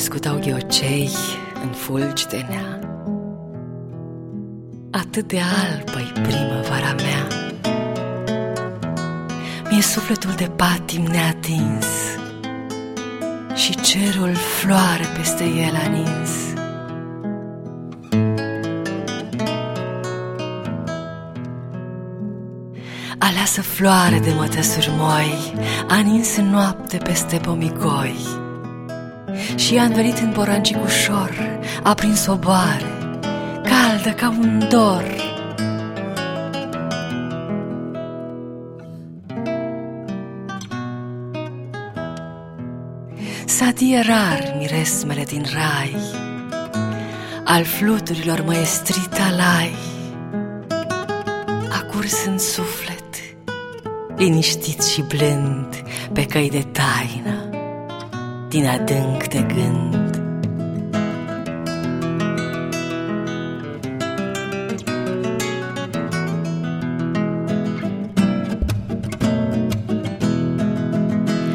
crescutau ghiocei în fulgi de nea. Atât de albă-i primăvara mea. Mie sufletul de patim neatins și cerul floare peste el a nins. Aleasă floare de mătăsuri moi, a nins în noapte peste pomigoi. Și a învelit în porancic ușor, a prins o boare, caldă ca un dor. Sadie rar miresmele din rai, al fluturilor măestrit alai, a curs în suflet, liniștit și blând, pe căi de taină, din adânc de gând.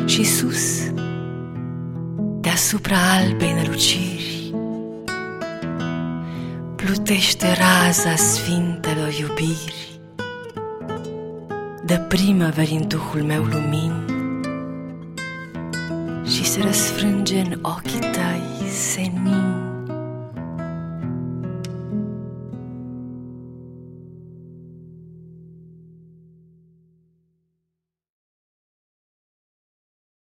Și sus, deasupra albei năluciri, plutește raza sfintelor iubiri, de primăveri în duhul meu lumini și se răsfrânge în ochii tăi senin.